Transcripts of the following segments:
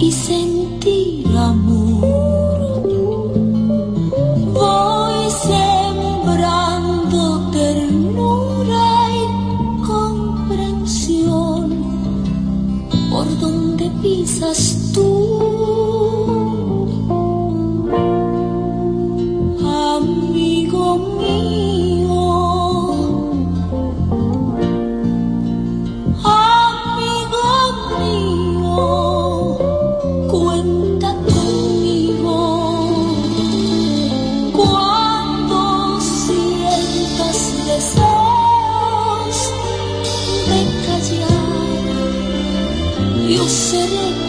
y sentir amor. Voy sembrando ternura y comprensión por donde pisas tú. 是你。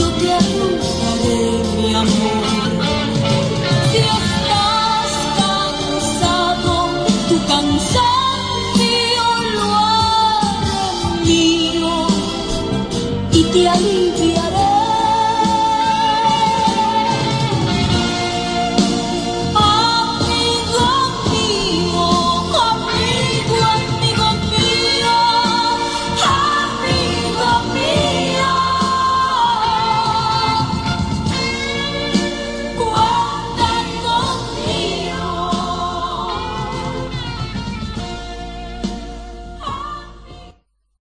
Arrullaré mi amor. Si estás cansado, tu cansancio lo haré mío y te